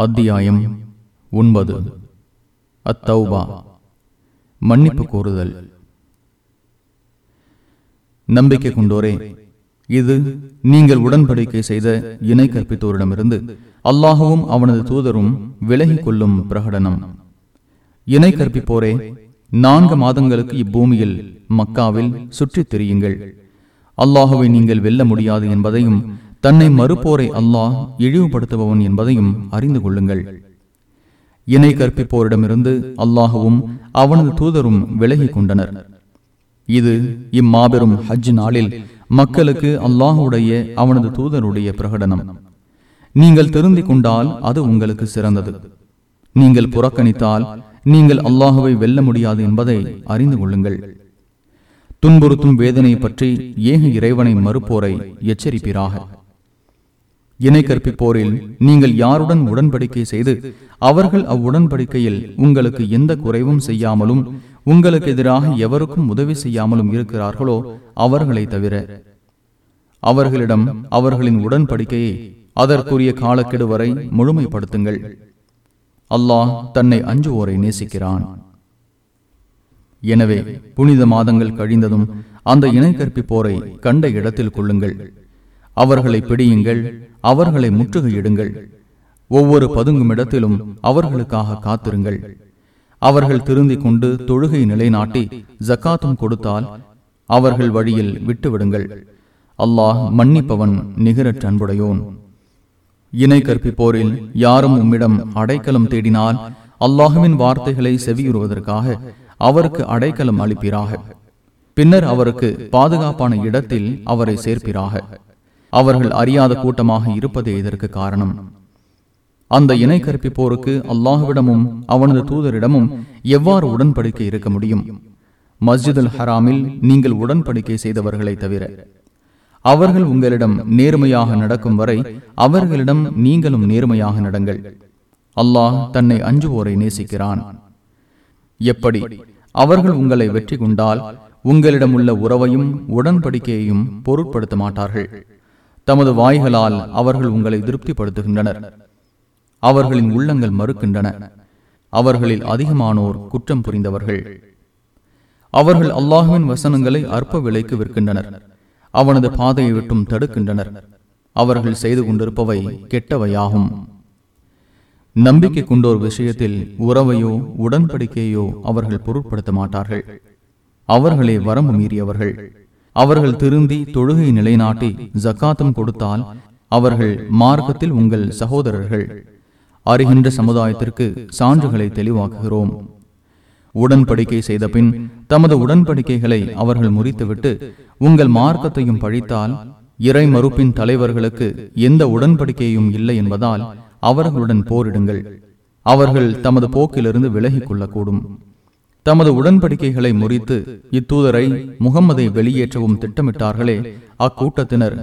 அத்தியாயம் ஒன்பது. அத்தௌபா. மன்னிப்பு கோருதல். நம்பிக்கை கொண்டோரே இது நீங்கள் உடன்படிக்கை செய்த இணை கற்பித்தோரிடமிருந்து அல்லாஹுவும் அவனது தூதரும் விலகிக் கொள்ளும் பிரகடனம். இணை கற்பிப்போரே நான்கு மாதங்களுக்கு இப்பூமியில் மக்காவில் சுற்றித் திரியுங்கள். அல்லாஹுவை நீங்கள் வெல்ல முடியாது என்பதையும் தன்னை மறுப்போரை அல்லாஹ் இழிவுபடுத்துபவன் என்பதையும் அறிந்து கொள்ளுங்கள். இணை கற்பிப்போரிடமிருந்து அல்லாஹுவும் அவனது தூதரும் விலகிக் கொண்டனர். இது இம்மாபெரும் ஹஜ் நாளில் மக்களுக்கு அல்லாஹுடைய அவனது தூதருடைய பிரகடனம். நீங்கள் திருந்திக் கொண்டால் அது உங்களுக்கு சிறந்தது. நீங்கள் புறக்கணித்தால் நீங்கள் அல்லாஹுவை வெல்ல முடியாது என்பதை அறிந்து கொள்ளுங்கள். துன்புறுத்தும் வேதனை பற்றி ஏக இறைவனை மறுப்போரை எச்சரிப்பீராக. இணை கற்பிப்போரில் நீங்கள் யாருடன் உடன்படிக்கை செய்து அவர்கள் அவ்வுடன்படிக்கையில் உங்களுக்கு எந்த குறைவும் செய்யாமலும் உங்களுக்கு எதிராக எவருக்கும் உதவி செய்யாமலும் இருக்கிறார்களோ அவர்களை தவிர. அவர்களிடம் அவர்களின் உடன்படிக்கையை அதற்குரிய காலக்கெடு வரை முழுமைப்படுத்துங்கள். அல்லாஹ் தன்னை அஞ்சுவோரை நேசிக்கிறான். எனவே புனித மாதங்கள் கழிந்ததும் அந்த இணை கற்பிப்போரை கண்ட இடத்தில் கொள்ளுங்கள். அவர்களை பிடியுங்கள் அவர்களை முற்றுகையிடுங்கள். ஒவ்வொரு பதுங்கும் இடத்திலும் அவர்களுக்காக காத்திருங்கள். அவர்கள் திருந்திக் கொண்டு தொழுகை நிலைநாட்டி ஜக்காத்தும் கொடுத்தால் அவர்கள் வழியில் விட்டுவிடுங்கள். அல்லாஹ் மன்னிப்பவன் நிகரற்ற அன்புடையோன். இணை கற்பிப்போரில் யாரும் உம்மிடம் அடைக்கலம் தேடினால் அல்லாஹுவின் வார்த்தைகளை செவியுறுவதற்காக அவருக்கு அடைக்கலம் அளிப்பீராக. பின்னர் அவருக்கு பாதுகாப்பான இடத்தில் அவரை சேர்ப்பிறாக அவர்கள் அறியாத கூட்டமாக இருப்பதே இதற்கு காரணம். அந்த இணை கற்பிப்போருக்கு அல்லாஹுவிடமும் அவனது தூதரிடமும் எவ்வாறு உடன்படிக்கை இருக்க முடியும்? மஸ்ஜிதுல் ஹராமில் நீங்கள் உடன்படிக்கை செய்தவர்களை தவிர அவர்கள் உங்களிடம் நேர்மையாக நடக்கும் வரை அவர்களிடம் நீங்களும் நேர்மையாக நடங்கள். அல்லாஹ் தன்னை அஞ்சுவோரை நேசிக்கிறான். எப்படி? அவர்கள் உங்களை வெற்றி கொண்டால் உங்களிடம் உள்ள உறவையும் உடன்படிக்கையையும் பொருட்படுத்த மாட்டார்கள். தமது வாய்களால் அவர்கள் உங்களை திருப்திப்படுத்துகின்றனர். அவர்களின் உள்ளங்கள் மறுக்கின்றன. அவர்களில் அதிகமானோர் குற்றம் புரிந்தவர்கள். அவர்கள் அல்லாஹுவின் வசனங்களை அற்ப விலைக்கு விற்கின்றனர். அவனது பாதையை விட்டும் தடுக்கின்றனர். அவர்கள் செய்து கொண்டிருப்பவை கெட்டவையாகும். நம்பிக்கை கொண்டோர் விஷயத்தில் உறவையோ உடன்படிக்கையோ அவர்கள் பொருட்படுத்த மாட்டார்கள். அவர்களே வரம்பு மீறியவர்கள் அவர்கள் திருந்தி தொழுகை நிலைநாட்டி ஜக்காத்தம் கொடுத்தால் அவர்கள் மார்க்கத்தில் உங்கள் சகோதரர்கள். அறிகின்ற சமுதாயத்திற்கு சான்றுகளை தெளிவாக்குகிறோம். உடன்படிக்கை செய்த பின் தமது உடன்படிக்கைகளை அவர்கள் முறித்துவிட்டு உங்கள் மார்க்கத்தையும் பழித்தால் இறை மறுப்பின் தலைவர்களுக்கு எந்த உடன்படிக்கையும் இல்லை என்பதால் அவர்களுடன் போரிடுங்கள். அவர்கள் தமது போக்கிலிருந்து விலகிக் கொள்ளக்கூடும் தமது உடன்படிக்கைகளை முறித்து இத்தூதரை முகம்மதை வெளியேற்றவும் திட்டமிட்டார்களே. அக்கூட்டத்தினர்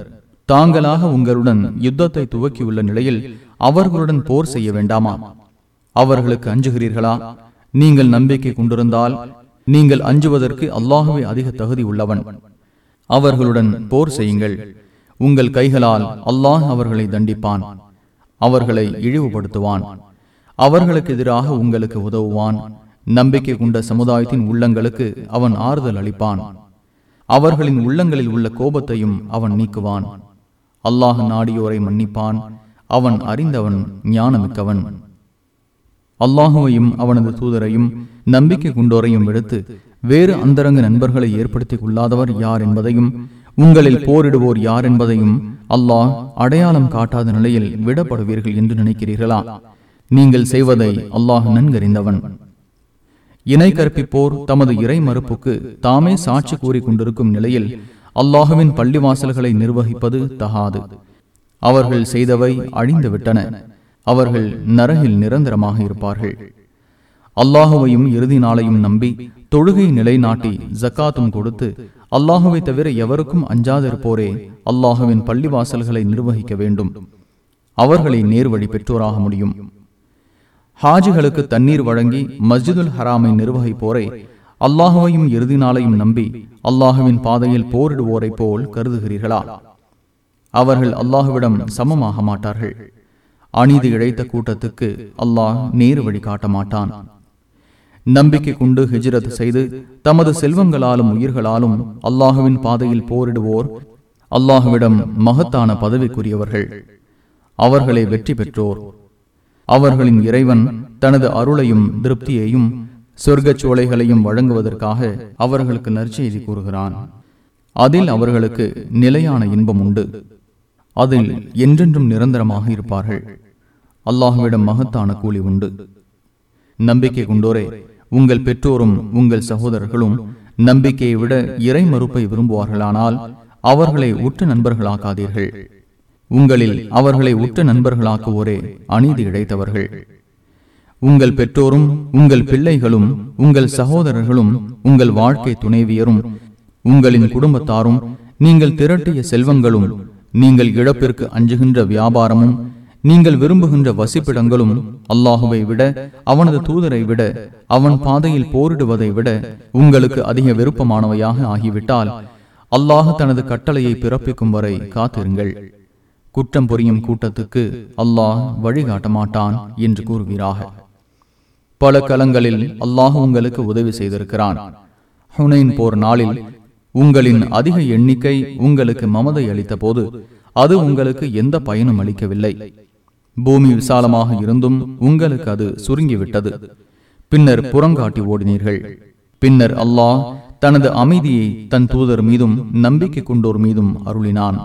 தாங்களாக உங்களுடன் யுத்தத்தை துவக்கியுள்ள நிலையில் அவர்களுடன் போர் செய்ய வேண்டாமா? அவர்களுக்கு அஞ்சுகிறீர்களா? நீங்கள் நம்பிக்கை கொண்டிருந்தால் நீங்கள் அஞ்சுவதற்கு அல்லாஹுவே அதிக தகுதி உள்ளவன். அவர்களுடன் போர் செய்யுங்கள். உங்கள் கைகளால் அல்லாஹ் அவர்களை தண்டிப்பான். அவர்களை இழிவுபடுத்துவான். அவர்களுக்கு எதிராக உங்களுக்கு உதவுவான். நம்பிக்கை கொண்ட சமுதாயத்தின் உள்ளங்களுக்கு அவன் ஆறுதல் அளிப்பான். அவர்களின் உள்ளங்களில் உள்ள கோபத்தையும் அவன் நீக்குவான். அல்லாஹ் நாடியோரை மன்னிப்பான். அவன் அறிந்தவன் ஞானமிக்கவன். அல்லாஹுவையும் அவனது தூதரையும் நம்பிக்கை கொண்டோரையும் விடுத்து வேறு அந்தரங்க நண்பர்களை ஏற்படுத்திக் கொள்ளாதவர் யார் என்பதையும் உங்களில் போரிடுவோர் யார் என்பதையும் அல்லாஹ் அடையாளம் காட்டாத நிலையில் விடப்படுவீர்கள் என்று நினைக்கிறீர்களா? நீங்கள் செய்வதை அல்லாஹ் நன்கறிந்தவன். இணை கற்பிப்போர் தமது இறை மறுப்புக்கு தாமே சாட்சி கூறி கொண்டிருக்கும் நிலையில் அல்லாஹுவின் பள்ளிவாசல்களை நிர்வகிப்பது தகாது. அவர்கள் செய்தவை அழிந்துவிட்டன. அவர்கள் நரகில் நிரந்தரமாக இருப்பார்கள். அல்லாஹுவையும் இறுதி நாளையும் நம்பி தொழுகை நிலைநாட்டி ஜக்காத்தும் கொடுத்து அல்லாஹுவை தவிர எவருக்கும் அஞ்சாதிருப்போரே அல்லாஹுவின் பள்ளிவாசல்களை நிர்வகிக்க வேண்டும். அவர்களை நேர்வழி பெற்றோராக முடியும். ஹாஜிகளுக்கு தண்ணீர் வழங்கி மஸ்ஜிதுல் ஹராமை நிர்வகிப்போரை அல்லாஹுவையும் இறுதி நாளையும் நம்பி அல்லாஹுவின் பாதையில் போரிடுவோரைப் போல் கருதுகிறீர்களா? அவர்கள் அல்லாஹுவிடம் சமமாக மாட்டார்கள். அநீதி இழைத்த கூட்டத்துக்கு அல்லாஹ் நேரு வழி காட்ட மாட்டான். நம்பிக்கை கொண்டு ஹிஜ்ரத் செய்து தமது செல்வங்களாலும் உயிர்களாலும் அல்லாஹுவின் பாதையில் போரிடுவோர் அல்லாஹுவிடம் மகத்தான பதவிக்குரியவர்கள். அவர்களை வெற்றி பெற்றோர். அவர்களின் இறைவன் தனது அருளையும் திருப்தியையும் சொர்க்கச் சோலைகளையும் வழங்குவதற்காக அவர்களுக்கு நற்செய்தி கூறுகிறான். அதில் அவர்களுக்கு நிலையான இன்பம் உண்டு. அதில் என்றென்றும் நிரந்தரமாக இருப்பார்கள். அல்லாஹுவிடம் மகத்தான கூலி உண்டு. நம்பிக்கை கொண்டோரே உங்கள் பெற்றோரும் உங்கள் சகோதரர்களும் நம்பிக்கையை விட இறை மறுப்பை விரும்புவார்களானால் அவர்களை உற்ற நண்பர்களாக்காதீர்கள். உங்களில் அவர்களை உற்ற நண்பர்களாக்குவோரே அநீதி இழைத்தவர்கள். உங்கள் பெற்றோரும் உங்கள் பிள்ளைகளும் உங்கள் சகோதரர்களும் உங்கள் வாழ்க்கை துணைவியரும் உங்களின் குடும்பத்தாரும் நீங்கள் திரட்டிய செல்வங்களும் நீங்கள் இழப்பிற்கு அஞ்சுகின்ற வியாபாரமும் நீங்கள் விரும்புகின்ற வசிப்பிடங்களும் அல்லாஹுவை விட அவனது தூதரை விட அவன் பாதையில் போரிடுவதை விட உங்களுக்கு அதிக விருப்பமானவையாக ஆகிவிட்டால் அல்லாஹ் தனது கட்டளையை பிறப்பிக்கும் வரை காத்திருங்கள். குற்றம் புரியும் கூட்டத்துக்கு அல்லாஹ் வழிகாட்ட மாட்டான் என்று கூறுகிறாக பல கலங்களில் அல்லாஹ் உங்களுக்கு உதவி செய்திருக்கிறான். ஹுனைன் போர் நாளில் உங்களின் அதிக எண்ணிக்கை உங்களுக்கு மமதை அளித்த போது அது உங்களுக்கு எந்த பயனும் அளிக்கவில்லை. பூமி விசாலமாக இருந்தும் உங்களுக்கு அது சுருங்கிவிட்டது. பின்னர் புறங்காட்டி ஓடினீர்கள். பின்னர் அல்லாஹ் தனது அமைதியை தன் தூதர் மீதும் நம்பிக்கை கொண்டோர் மீதும் அருளினான்.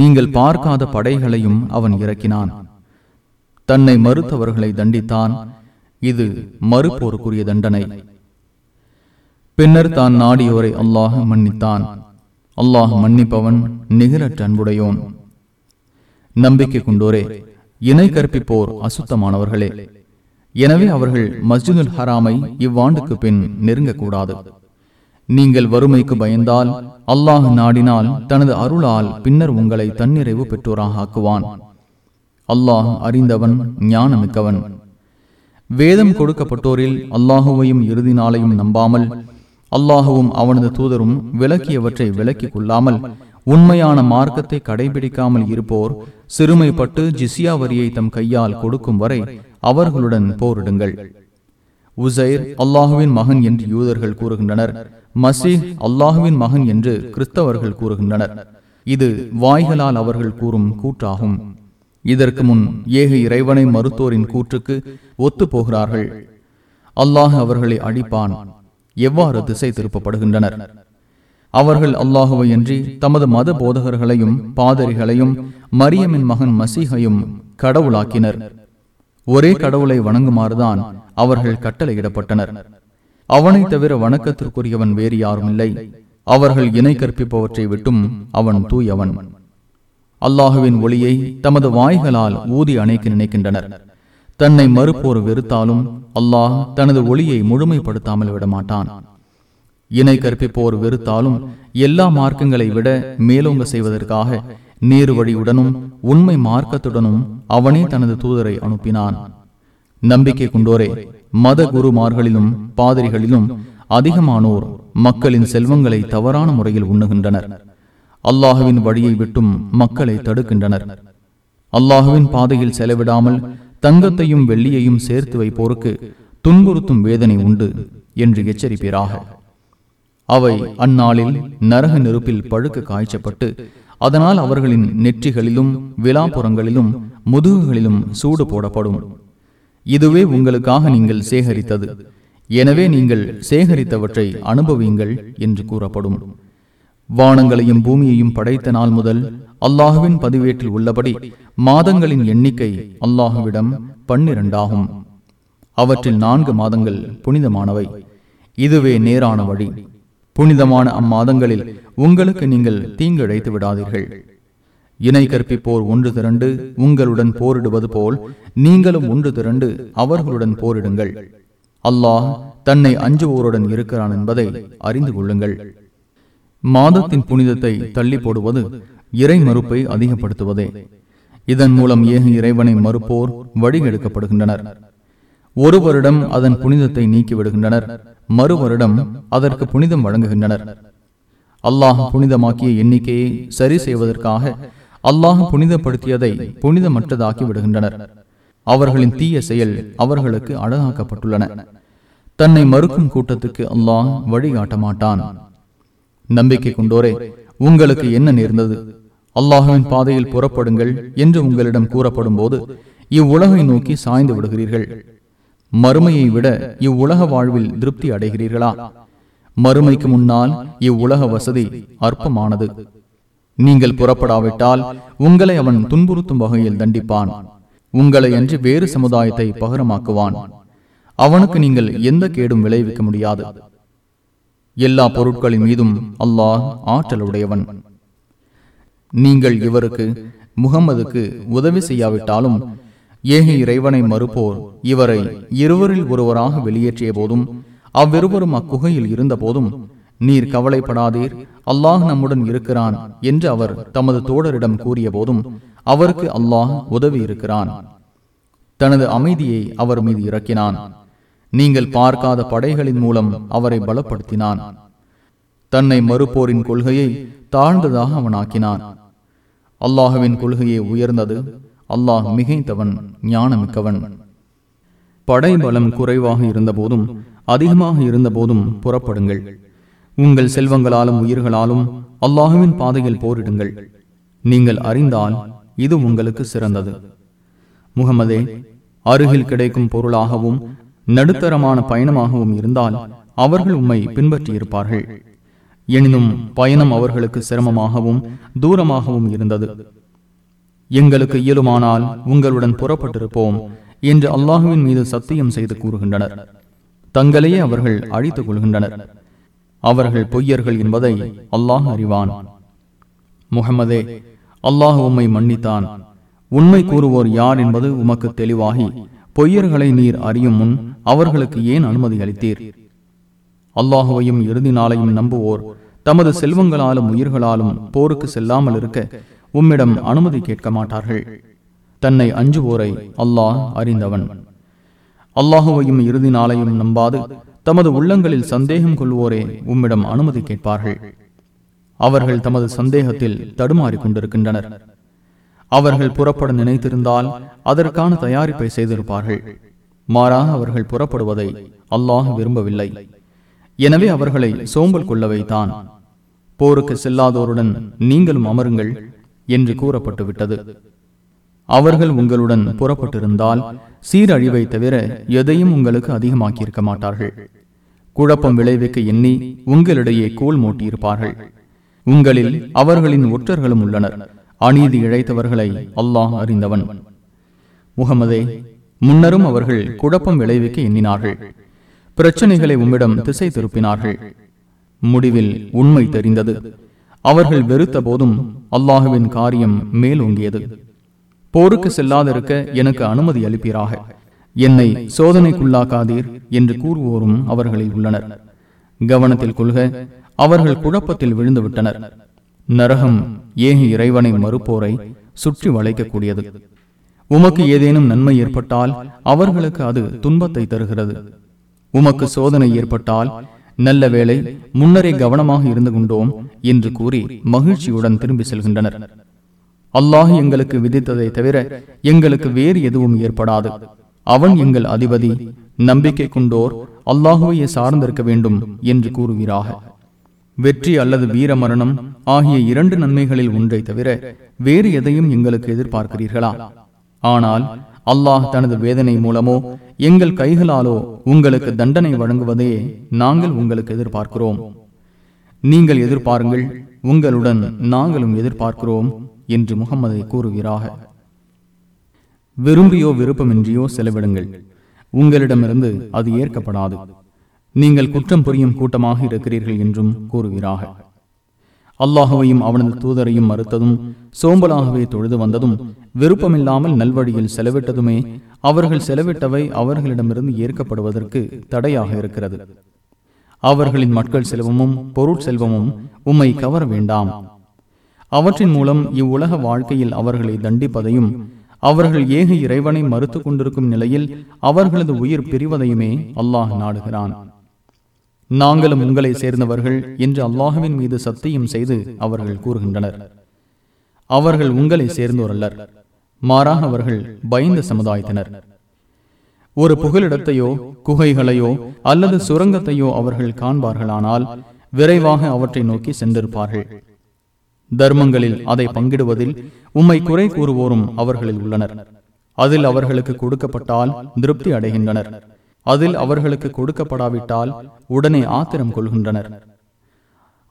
நீங்கள் பார்க்காத படைகளையும் அவன் இறக்கினான். தன்னை மறுத்தவர்களை தண்டித்தான். இது மறுப்போருக்குரிய தண்டனை. பின்னர் தான் நாடியோரை அல்லாஹ் மன்னித்தான். அல்லாஹ் மன்னிப்பவன் நிகரற்ற அன்புடையோன். நம்பிக்கை கொண்டோரே இணை கற்பிப்போர் அசுத்தமானவர்களே. எனவே அவர்கள் மஸ்ஜிதுல் ஹராமை இவ்வாண்டுக்கு பின் நெருங்கக்கூடாது. நீங்கள் வறுமைக்கு பயந்தால் அல்லாஹ் நாடினால் தனது அருளால் பின்னர் உங்களை தன்னிறைவு பெற்றோராக ஆக்குவான். அல்லாஹ் அறிந்தவன் ஞானமிக்கவன். வேதம் கொடுக்கப்பட்டோரில் அல்லாஹுவையும் இறுதி நாளையும் நம்பாமல் அல்லாஹுவும் அவனது தூதரும் விளக்கியவற்றை விலக்கிக் கொள்ளாமல் உண்மையான மார்க்கத்தை கடைபிடிக்காமல் இருப்போர் சிறுமைப்பட்டு ஜிசியா வரியை தம் கையால் கொடுக்கும் வரை அவர்களுடன் போரிடுங்கள். உசைர் அல்லாஹுவின் மகன் என்று யூதர்கள் கூறுகின்றனர். மசீஹ் அல்லாஹுவின் மகன் என்று கிறிஸ்தவர்கள் கூறுகின்றனர். இது வாய்களால் அவர்கள் கூறும் கூற்றாகும். இதற்கு முன் ஏக இறைவனை மறுத்தோரின் கூற்றுக்கு ஒத்து போகிறார்கள். அல்லாஹ் அவர்களை அழிப்பான். எவ்வாறு திசை திருப்பப்படுகின்றனர்? அவர்கள் அல்லாஹுவையன்றி தமது மத போதகர்களையும் பாதரிகளையும் மரியமின் மகன் மசீகையும் கடவுளாக்கினர். ஒரே கடவுளை வணங்குமாறுதான் அவர்கள் கட்டளையிடப்பட்டனர். அவனை தவிர வணக்கத்திற்குரியவன் வேறு யாரும் இல்லை. அவர்கள் இணை கற்பிப்பவற்றை விட்டும் அவன் தூயவன். அல்லாஹுவின் ஒளியை தமது வாய்களால் ஊதி அணைக்க நினைக்கின்றனர். தன்னை மறுப்போர் வெறுத்தாலும் அல்லாஹ் தனது ஒளியை முழுமைப்படுத்தாமல் விடமாட்டான். இணை கற்பிப்போர் வெறுத்தாலும் எல்லா மார்க்கங்களை விட மேலோங்க செய்வதற்காக நேரு வழியுடனும் உண்மை மார்க்கத்துடனும் அவனே தனது தூதரை அனுப்பினான். நம்பிக்கை கொண்டோரே மத குருமார்களிலும் பாதிரிகளிலும் அதிகமானோர் மக்களின் செல்வங்களை தவறான முறையில் உண்ணுகின்றனர். அல்லாஹுவின் வழியை விட்டும் மக்களை தடுக்கின்றனர். அல்லாஹுவின் பாதையில் செலவிடாமல் தங்கத்தையும் வெள்ளியையும் சேர்த்து வைப்போருக்கு துன்புறுத்தும் வேதனை உண்டு என்று எச்சரிப்பீராக. அவை அந்நாளில் நரக நெருப்பில் பழுக்க காய்ச்சப்பட்டு அதனால் அவர்களின் நெற்றிகளிலும் விழாப்புறங்களிலும் முதுகுகளிலும் சூடு போடப்படும். இதுவே உங்களுக்காக நீங்கள் சேகரித்தது. எனவே நீங்கள் சேகரித்தவற்றை அனுபவியுங்கள் என்று கூறப்படும். வானங்களையும் பூமியையும் படைத்த நாள் முதல் அல்லாஹுவின் பதிவேட்டில் உள்ளபடி மாதங்களின் எண்ணிக்கை அல்லாஹுவிடம் பன்னிரண்டாகும். அவற்றில் நான்கு மாதங்கள் புனிதமானவை. இதுவே நேரான வழி. புனிதமான அம்மாதங்களில் உங்களுக்கு நீங்கள் தீங்கிழைத்து விடாதீர்கள். இணை கற்பிப்போர் ஒன்று திரண்டு உங்களுடன் போரிடுவது போல் நீங்களும் ஒன்று திரண்டு அவர்களுடன் போரிடுங்கள். அல்லாஹ் தன்னை அஞ்சுவோருடன் இருக்கிறான் என்பதை அறிந்து கொள்ளுங்கள். மாதத்தின் புனிதத்தை தள்ளி போடுவது இறை மறுப்பை அதிகப்படுத்துவதே. இதன் மூலம் ஏக இறைவனை மறுப்போர் வழிகெடுக்கப்படுகின்றனர். ஒரு வருடம் அதன் புனிதத்தை நீக்கிவிடுகின்றனர் மறு வருடம் அதற்கு புனிதம் வழங்குகின்றனர். அல்லாஹ் புனிதமாக்கிய எண்ணிக்கையை சரி செய்வதற்காக அல்லாஹ் புனிதப்படுத்தியதை புனிதமற்றதாக்கி விடுகின்றனர் அவர்களின் தீய செயல் அவர்களுக்கு அழகாக்கப்பட்டுள்ளன. தன்னை மறுக்கும் கூட்டத்துக்கு அல்லாஹ் வழிகாட்ட மாட்டான் நம்பிக்கை கொண்டோரே உங்களுக்கு என்ன நேர்ந்தது? அல்லாஹுவின் பாதையில் புறப்படுங்கள் என்று உங்களிடம் கூறப்படும் போது இவ்வுலகை நோக்கி சாய்ந்து விடுகிறீர்கள். மறுமையை விட இவ்வுலக வாழ்வில் திருப்தி அடைகிறீர்களா? மறுமைக்கு முன்னால் இவ்வுலக வசதி அற்பமானது. நீங்கள் புறப்படாவிட்டால் உங்களை அவன் துன்புறுத்தும் வகையில் தண்டிப்பான். உங்களை அன்று வேறு சமுதாயத்தை பகரமாக்குவான். அவனுக்கு நீங்கள் எந்த கேடும் விளைவிக்க முடியாது. எல்லா பொருட்களின் மீதும் அல்லாஹ் ஆற்றலுடையவன். நீங்கள் இவருக்கு முகம்மதுக்கு உதவி செய்யாவிட்டாலும் ஏக இறைவனை மறுப்போர். இவரை இருவரில் ஒருவராக வெளியேற்றிய போதும் அவ்விருவரும் அக்குகையில் இருந்த போதும் நீர் கவலைப்படாதீர் அல்லாஹ் நம்முடன் இருக்கிறான் என்று அவர் தமது தோழரிடம் கூறிய போதும் அவருக்கு அல்லாஹ் உதவி இருக்கிறான். தனது அமைதியை அவர் மீது இறக்கினான். நீங்கள் பார்க்காத படைகளின் மூலம் அவரை பலப்படுத்தினான். தன்னை மறுப்போரின் கொள்கையை தாழ்ந்ததாக அவனாக்கினான். அல்லாஹுவின் கொள்கையை உயர்ந்தது அல்லாஹ் மிகைத்தவன் ஞானமிக்கவன். படைபலம் குறைவாக இருந்தபோதும் அதிகமாக இருந்தபோதும் புறப்படுங்கள். உங்கள் செல்வங்களாலும் உயிர்களாலும் அல்லாஹுவின் பாதையில் போரிடுங்கள். நீங்கள் அறிந்தால் இது உங்களுக்கு சிறந்தது. முகமதே அருகில் கிடைக்கும் பொருளாகவும் நடுத்தரமான பயணமாகவும் இருந்தால் அவர்கள் உம்மை பின்பற்றியிருப்பார்கள். எனினும் பயணம் அவர்களுக்கு சிரமமாகவும் தூரமாகவும் இருந்தது. எங்களுக்கு இயலுமானால் உங்களுடன் புறப்பட்டிருப்போம் என்று அல்லாஹுவின் மீது சத்தியம் செய்து கூறுகின்றனர். தங்களையே அவர்கள் அழித்துக் கொள்கின்றனர். அவர்கள் பொய்யர்கள் என்பதை அல்லாஹ் அறிவான். முகமதே அல்லாஹ் உம்மை மன்னித்தான். உண்மை கூறுவோர் யார் என்பது உமக்கு தெளிவாகி பொய்யர்களை நீர் அறியும் முன் அவர்களுக்கு ஏன் அனுமதி அளித்தீர்? அல்லாஹுவையும் இறுதி நாளையும் நம்புவோர் தமது செல்வங்களாலும் உயிர்களாலும் போருக்கு செல்லாமல் இருக்க உம்மிடம் அனுமதி கேட்க மாட்டார்கள். தன்னை அஞ்சுவோரை அல்லாஹ் அறிந்தவன். அல்லாஹுவையும் இறுதி நாளையும் நம்பாது தமது உள்ளங்களில் சந்தேகம் கொள்வோரே உம்மிடம் அனுமதி கேட்பார்கள். அவர்கள் தமது சந்தேகத்தில் தடுமாறி கொண்டிருக்கின்றனர். அவர்கள் புறப்பட நினைத்திருந்தால் அதற்கான தயாரிப்பை செய்திருப்பார்கள். மாறாக அவர்கள் புறப்படுவதை அல்லாஹ் விரும்பவில்லை. எனவே அவர்களை சோம்பல் கொள்ள வைத்தான். போருக்கு செல்லாதோருடன் நீங்களும் அமருங்கள். என்று கூறப்பட்டுவிட்டது. அவர்கள் உங்களுடன் புறப்பட்டிருந்தால் சீரழிவை தவிர எதையும் உங்களுக்கு அதிகமாக்கியிருக்க மாட்டார்கள். குழப்பம் விளைவிக்க எண்ணி உங்களிடையே கோல் மூட்டியிருப்பார்கள். உங்களில் அவர்களின் ஒற்றர்களும் உள்ளனர். அநீதி இழைத்தவர்களை அல்லாஹ் அறிந்தவன். முகமதே முன்னரும் அவர்கள் குழப்பம் விளைவிக்க எண்ணினார்கள். பிரச்சனைகளை உம்மிடம் திசை திருப்பினார்கள். முடிவில் உண்மை தெரிந்தது. அவர்கள் வெறுத்த போதும் அல்லாஹுவின் காரியம் மேலோங்கியது. போருக்கு செல்லாதிருக்க எனக்கு அனுமதி அளிப்பீராக. என்னை சோதனைக்குள்ளாக்காதீர் என்று கூறுவோரும் அவர்களில் உள்ளனர். கவனத்தில் கொள்க அவர்கள் குழப்பத்தில் விழுந்துவிட்டனர். நரகம் ஏக இறைவனை மறுப்போரை சுற்றி வளைக்கக்கூடியது. உமக்கு ஏதேனும் நன்மை ஏற்பட்டால் அவர்களுக்கு அது துன்பத்தை தருகிறது. உமக்கு சோதனை ஏற்பட்டால் நல்ல வேளை முன்னரே கவனமாக இருந்து கொண்டோம் என்று கூறி மகிழ்ச்சியுடன் திரும்பி செல்கின்றனர். அல்லாஹ் எங்களுக்கு விதித்ததை தவிர எங்களுக்கு வேறு எதுவும் ஏற்படாது. அவன் எங்கள் அதிபதி நம்பிக்கை கொண்டோர் அல்லாஹுவையே சார்ந்திருக்க வேண்டும் என்று கூறுகிறாக வெற்றி அல்லது வீர மரணம் ஆகிய இரண்டு நன்மைகளில் ஒன்றை தவிர வேறு எதையும் எங்களுக்கு எதிர்பார்க்கிறீர்களா? ஆனால் அல்லாஹ் தனது வேதனை மூலமோ எங்கள் கைகளாலோ உங்களுக்கு தண்டனை வழங்குவதையே நாங்கள் உங்களுக்கு எதிர்பார்க்கிறோம். நீங்கள் எதிர்பாருங்கள் உங்களுடன் நாங்களும் எதிர்பார்க்கிறோம் என்று முகம்மதை கூறுகிறாக விரும்பியோ விருப்பமின்றியோ செலவிடுங்கள். உங்களிடமிருந்து அது ஏற்கப்படாது. நீங்கள் குற்றம் புரியும் கூட்டமாக இருக்கிறீர்கள் என்றும் கூறுகிறார்கள் அல்லாஹுவையும் அவனது தூதரையும் மறுத்ததும் சோம்பலாகவே தொழுது வந்ததும் விருப்பமில்லாமல் நல்வழியில் செலவிட்டதுமே அவர்கள் செலவிட்டவை அவர்களிடமிருந்து ஏற்கப்படுவதற்கு தடையாக இருக்கிறது. அவர்களின் மக்கள் செல்வமும் பொருட்செல்வமும் உம்மை கவர வேண்டாம். அவற்றின் மூலம் இவ்வுலக வாழ்க்கையில் அவர்களை தண்டிப்பதையும் அவர்கள் ஏக இறைவனை மறுத்து கொண்டிருக்கும் நிலையில் அவர்களது உயிர் பிரிவதையுமே அல்லாஹ் நாடுகிறான். நாங்களும் உங்களை சேர்ந்தவர்கள் என்று அல்லாஹுவின் மீது சத்தியம் செய்து அவர்கள் கூறுகின்றனர். அவர்கள் உங்களை சேர்ந்தோர் அல்லர் மாறாக அவர்கள் பயந்த சமுதாயத்தினர். ஒரு புகலிடத்தையோ குகைகளையோ அல்லது சுரங்கத்தையோ அவர்கள் காண்பார்களானால் விரைவாக அவற்றை நோக்கி சென்றிருப்பார்கள். தர்மங்களில் அதை பங்கிடுவதில் உம்மை குறை கூறுவோரும் அவர்களில் உள்ளனர். அதில் அவர்களுக்கு கொடுக்கப்பட்டால் திருப்தி அடைகின்றனர். அதில் அவர்களுக்கு கொடுக்கப்படாவிட்டால் உடனே ஆத்திரம் கொள்கின்றனர்.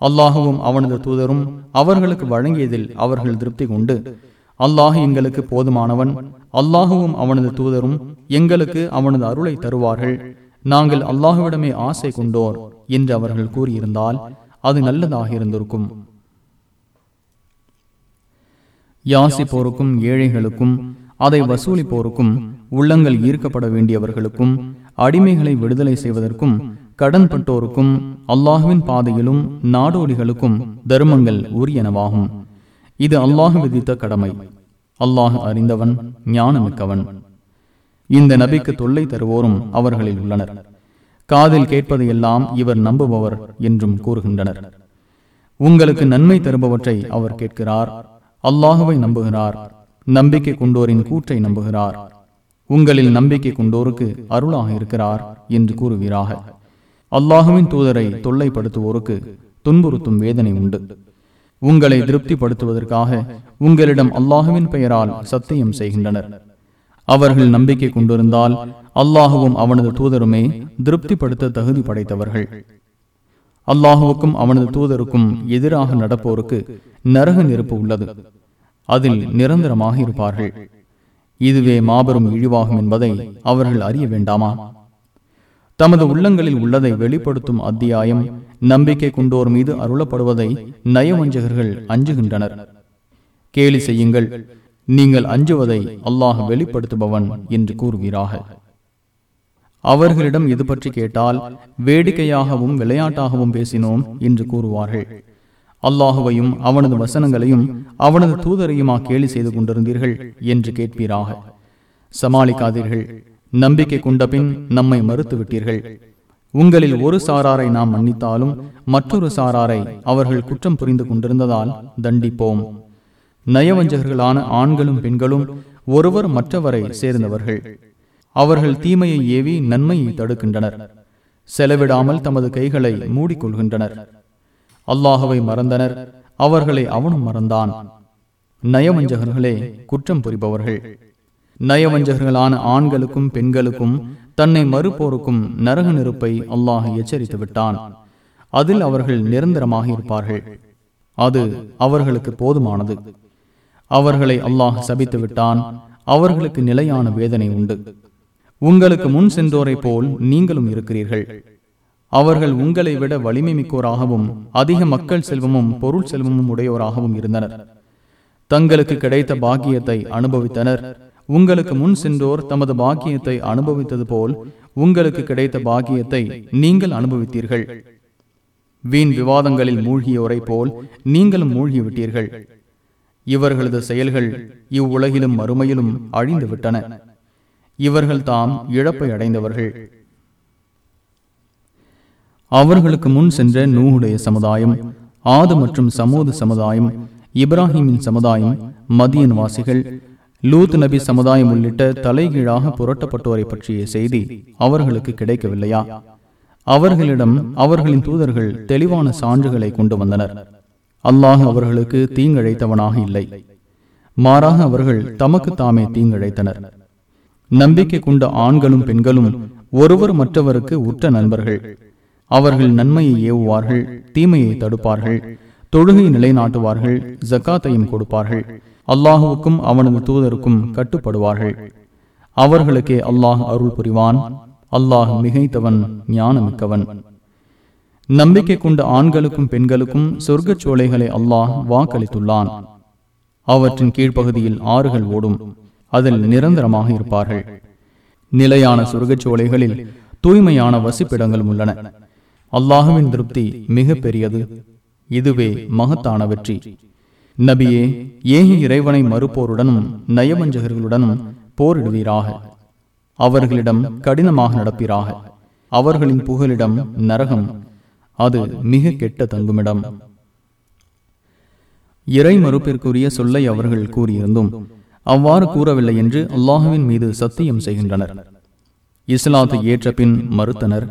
அல்லாஹுவும் அவனது தூதரும் அவர்களுக்கு வழங்கியதில் அவர்கள் திருப்தி கொண்டு அல்லாஹ் எங்களுக்கு போதுமானவன். அல்லாஹுவும் அவனது தூதரும் எங்களுக்கு அவனது அருளை தருவார்கள். நாங்கள் அல்லாஹுவிடமே ஆசை கொண்டோர் என்று அவர்கள் கூறியிருந்தால் அது நல்லதாக இருந்திருக்கும். யாசிப்போருக்கும் ஏழைகளுக்கும் அதை வசூலிப்போருக்கும் உள்ளங்கள் ஈர்க்கப்பட வேண்டியவர்களுக்கும் அடிமைகளை விடுதலை செய்வதற்கும் கடன்பட்டோருக்கும் அல்லாஹுவின் பாதையிலும் நாடோடிகளுக்கும் தர்மங்கள் உரியனவாகும். இது அல்லாஹு விதித்த கடமை. அல்லாஹ் அறிந்தவன் ஞானமிக்கவன். இந்த நபிக்கு தொல்லை தருவோரும் அவர்களில் உள்ளனர். காதில் கேட்பதையெல்லாம் இவர் நம்புபவர் என்றும் கூறுகின்றனர். உங்களுக்கு நன்மை தருபவற்றை அவர் கேட்கிறார். அல்லாஹுவை நம்புகிறார். நம்பிக்கை கொண்டோரின் கூற்றை நம்புகிறார். உங்களில் நம்பிக்கை கொண்டோருக்கு அருளாக இருக்கிறார் என்று கூறுவீராக. அல்லாஹுவின் தூதரை தொல்லைப்படுத்துவோருக்கு துன்புறுத்தும் வேதனை உண்டு. உங்களை திருப்திப்படுத்துவதற்காக உங்களிடம் அல்லாஹுவின் பெயரால் சத்தியம் செய்கின்றனர். அவர்கள் நம்பிக்கை கொண்டிருந்தால் அல்லாஹுவும் அவனது தூதருமே திருப்திப்படுத்த தகுதி படைத்தவர்கள். அல்லாஹுவுக்கும் அவனது தூதருக்கும் எதிராக நடப்போருக்கு நரக நெருப்பு உள்ளது. அதில் நிரந்தரமாக இருப்பார்கள். இதுவே மாபெரும் இழிவாகும் என்பதை அவர்கள் அறிய வேண்டாமா? தமது உள்ளங்களில் உள்ளதை வெளிப்படுத்தும் அத்தியாயம் நம்பிக்கை கொண்டோர் மீது அருளப்படுவதை நயவஞ்சகர்கள் அஞ்சுகின்றனர். கேலி செய்யுங்கள். நீங்கள் அஞ்சுவதை அல்லாஹ் வெளிப்படுத்துபவன் என்று கூறுவீராக. அவர்களிடம் இது பற்றி கேட்டால் வேடிக்கையாகவும் விளையாட்டாகவும் பேசினோம் என்று கூறுவார்கள். அல்லாஹுவையும் அவனது வசனங்களையும் அவனது தூதரையுமா கேலி செய்து கொண்டிருந்தீர்கள் என்று கேட்பீராக. சமாளிக்காதீர்கள். நம்பிக்கை கொண்ட பின் நம்மை மறுத்துவிட்டீர்கள். உங்களில் ஒரு சாராரை நாம் மன்னித்தாலும் மற்றொரு சாராரை அவர்கள் குற்றம் புரிந்து கொண்டிருந்ததால் தண்டிப்போம். நயவஞ்சகர்களான ஆண்களும் பெண்களும் ஒருவர் மற்றவரை சேர்ந்தவர்கள். அவர்கள் தீமையை ஏவி நன்மையை தடுக்கின்றனர். செலவிடாமல் தமது கைகளை மூடிக்கொள்கின்றனர். அல்லாஹுவை மறந்தனர். அவர்களை அவனும் மறந்தான். நயவஞ்சகர்களே குற்றம் புரிபவர்கள். நயவஞ்சகர்களான ஆண்களுக்கும் பெண்களுக்கும் தன்னை மறுப்போருக்கும் நரக நெருப்பை அல்லாஹ் எச்சரித்து விட்டான். அதில் அவர்கள் நிரந்தரமாக இருப்பார்கள். அது அவர்களுக்கு போதுமானது. அவர்களை அல்லாஹ் சபித்து விட்டான். அவர்களுக்கு நிலையான வேதனை உண்டு. உங்களுக்கு முன் சென்றோரை போல் நீங்களும் இருக்கிறீர்கள். அவர்கள் உங்களை விட வலிமை மிக்கோராகவும் அதிக மக்கள் செல்வமும் பொருள் செல்வமும் உடையோராகவும் இருந்தனர். தங்களுக்கு கிடைத்த பாக்கியத்தை அனுபவித்தனர். உங்களுக்கு முன் சென்றோர் தமது பாக்கியத்தை அனுபவித்தது போல் உங்களுக்கு கிடைத்த பாக்கியத்தை நீங்கள் அனுபவித்தீர்கள். வீண் விவாதங்களில் மூழ்கியோரை போல் நீங்களும் மூழ்கிவிட்டீர்கள். இவர்களது செயல்கள் இவ்வுலகிலும் மறுமையிலும் அழிந்துவிட்டன. இவர்கள் தாம் இழப்பை அடைந்தவர்கள். அவர்களுக்கு முன் சென்ற நூஹுடைய சமுதாயம் ஆது மற்றும் சமூக சமுதாயம் இப்ராஹிமின் சமுதாயம் மதியன் வாசிகள் லூத் நபி சமுதாயம் உள்ளிட்ட தலைகீழாக புரட்டப்பட்டோரை பற்றிய செய்தி அவர்களுக்கு கிடைக்கவில்லையா? அவர்களிடம் அவர்களின் தூதர்கள் தெளிவான சான்றுகளை கொண்டு வந்தனர். அல்லாஹ் அவர்களுக்கு தீங்கழைத்தவனாக இல்லை. மாறாக அவர்கள் தமக்கு தாமே தீங்கழைத்தனர். நம்பிக்கை கொண்ட ஆண்களும் பெண்களும் ஒருவர் மற்றவருக்கு உற்ற நண்பர்கள். அவர்கள் நன்மையை ஏவுவார்கள் தீமையை தடுப்பார்கள். தொழுகை நிலைநாட்டுவார்கள் ஜக்காத்தையும் கொடுப்பார்கள். அல்லாஹுவுக்கும் அவனது தூதருக்கும் கட்டுப்படுவார்கள். அவர்களுக்கே அல்லாஹ் அருள் புரிவான். அல்லாஹ் மிகைத்தவன் ஞானமிக்கவன். நம்பிக்கை கொண்ட ஆண்களுக்கும் பெண்களுக்கும் சொர்க்கச் சோலைகளை அல்லாஹ் வாக்களித்துள்ளான். அவற்றின் கீழ்ப்பகுதியில் ஆறுகள் ஓடும். அதில் நிரந்தரமாக இருப்பார்கள். நிலையான சொர்க்கச் சோலைகளில் தூய்மையான வசிப்பிடங்களும் உள்ளன. அல்லாஹுவின் திருப்தி மிக பெரியது இதுவே மகத்தான வெற்றி. நபியே ஏகி இறைவனை மறுப்போருடனும் நயவஞ்சகர்களுடனும் போரிடுவீராக? அவர்களிடம் கடினமாக நடப்பீராக? அவர்களின் புகலிடம் நரகம். அது மிக கெட்ட தங்குமிடம். இறை மறுப்பிற்குரிய சொல்லை அவர்கள் கூறியிருந்தும் அவ்வாறு கூறவில்லை என்று அல்லாஹுவின் மீது சத்தியம் செய்கின்றனர். இஸ்லாத்தை ஏற்ற பின் மறுத்தனர்.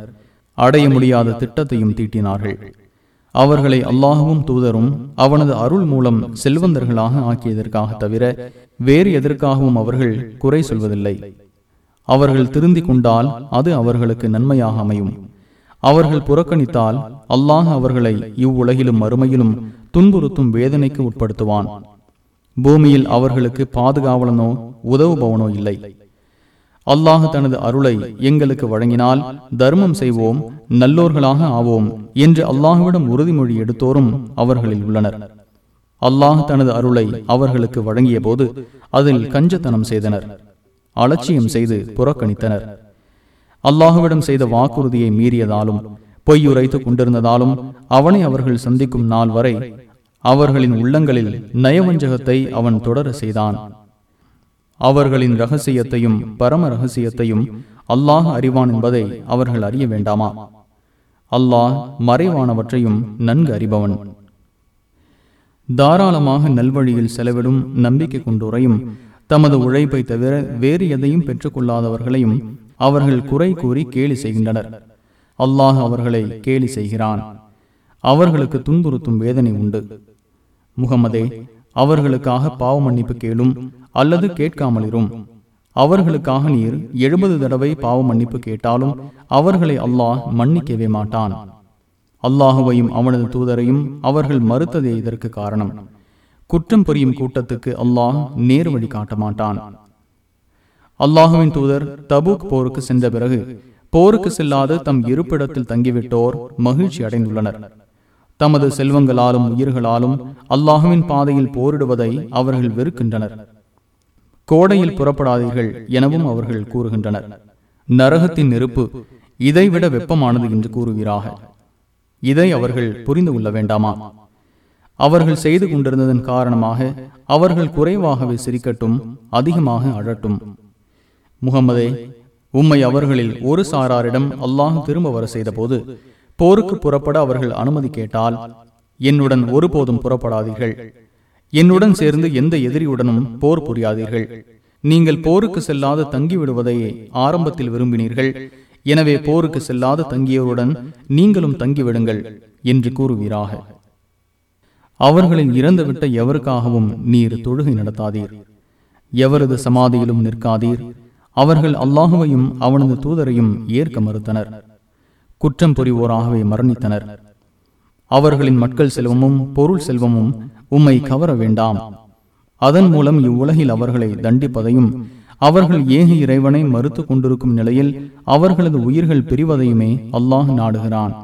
அடைய முடியாத திட்டத்தையும் தீட்டினார்கள். அவர்களை அல்லாஹுவும் தூதரும் அவனது அருள் மூலம் செல்வந்தர்களாக ஆக்கியதற்காக தவிர வேறு எதற்காகவும் அவர்கள் குறை சொல்வதில்லை. அவர்கள் திருந்தி கொண்டால் அது அவர்களுக்கு நன்மையாக அமையும். அவர்கள் புறக்கணித்தால் அல்லாஹ் அவர்களை இவ்வுலகிலும் மறுமையிலும் துன்புறுத்தும் வேதனைக்கு உட்படுத்துவான். பூமியில் அவர்களுக்கு பாதுகாவலனோ உதவுபவனோ இல்லை. அல்லாஹ் தனது அருளை எங்களுக்கு வழங்கினால் தர்மம் செய்வோம் நல்லோர்களாக ஆவோம் என்று அல்லாஹுவிடம் உறுதிமொழி எடுத்தோரும் அவர்களில் உள்ளனர். அல்லாஹ் தனது அருளை அவர்களுக்கு வழங்கிய போது அதில் கஞ்சத்தனம் செய்தனர் அலட்சியம் செய்து புறக்கணித்தனர். அல்லாஹுவிடம் செய்த வாக்குறுதியை மீறியதாலும் பொய்யுரைத்துக் கொண்டிருந்ததாலும் அவனை அவர்கள் சந்திக்கும் நாள் வரை அவர்களின் உள்ளங்களில் நயவஞ்சகத்தை அவன் தொடர செய்தான். அவர்களின் ரகசியத்தையும் பரம ரகசியத்தையும் அல்லாஹ் அறிவான் என்பதை அவர்கள் அறிய வேண்டாமா? அல்லாஹ் மறைவானவற்றையும் நன்கு அறிபவன். தாராளமாக நல்வழியில் செலவிடும் நம்பிக்கை கொண்டுரையும் தமது உழைப்பை தவிர வேறு எதையும் பெற்றுக்கொள்ளாதவர்களையும் அவர்கள் குறை கூறி கேலி செய்கின்றனர். அல்லாஹ் அவர்களை கேலி செய்கிறான். அவர்களுக்கு துன்புறுத்தும் வேதனை உண்டு. முகமதே அவர்களுக்காக பாவ மன்னிப்பு கேளும் அல்லது கேட்காமலிரும். அவர்களுக்காக நீர் எழுபது தடவை பாவ மன்னிப்பு கேட்டாலும் அவர்களை அல்லாஹ் மன்னிக்கவே மாட்டான். அல்லாஹுவையும் அவனது தூதரையும் அவர்கள் மறுத்ததே இதற்கு காரணம். குற்றம் புரியும் கூட்டத்துக்கு அல்லாஹ் நேர் வழி காட்ட மாட்டான். அல்லாஹுவின் தூதர் தபூக் போருக்கு சென்ற பிறகு போருக்கு செல்லாது தம் இருப்பிடத்தில் தங்கிவிட்டோர் மகிழ்ச்சி அடைந்துள்ளனர். தமது செல்வங்களாலும் உயிர்களாலும் அல்லாஹுவின் பாதையில் போரிடுவதை அவர்கள் வெறுக்கின்றனர். கோடையில் புறப்படாதீர்கள் எனவும் அவர்கள் கூறுகின்றனர். நரகத்தின் நெருப்பு இதைவிட வெப்பமானது என்று கூறுகிறார்கள் இதை அவர்கள் புரிந்து கொள்ள வேண்டாமா? அவர்கள் செய்து கொண்டிருந்ததன் காரணமாக அவர்கள் குறைவாகவே சிரிக்கட்டும் அதிகமாக அழட்டும். முகமதே உம்மை அவர்களில் ஒரு சாராரிடம் அல்லாஹ் திரும்ப வர செய்த போது போருக்கு புறப்பட அவர்கள் அனுமதி கேட்டால் என்னுடன் ஒருபோதும் புறப்படாதீர்கள். என்னுடன் சேர்ந்து எந்த எதிரியுடனும் போர் புரியாதீர்கள். நீங்கள் போருக்கு செல்லாத தங்கிவிடுவதையே ஆரம்பத்தில் விரும்பினீர்கள். எனவே போருக்கு செல்லாத தங்கியவருடன் நீங்களும் தங்கிவிடுங்கள் என்று கூறுவீராக. அவர்களின் இறந்துவிட்ட எவருக்காகவும் நீர் தொழுகை நடத்தாதீர். எவரது சமாதியிலும் நிற்காதீர். அவர்கள் அல்லாஹுவையும் அவனது தூதரையும் ஏற்க மறுத்தனர். குற்றம் புரிவோராகவே மரணித்தனர். அவர்களின் மக்கள் செல்வமும் பொருள் செல்வமும் உம்மை கவர வேண்டாம். அதன் மூலம் இவ்வுலகில் அவர்களை தண்டிப்பதையும் அவர்கள் ஏக இறைவனை மறுத்து கொண்டிருக்கும் நிலையில் அவர்களது உயிர்கள் பிரிவதையுமே அல்லாஹ் நாடுகிறான்.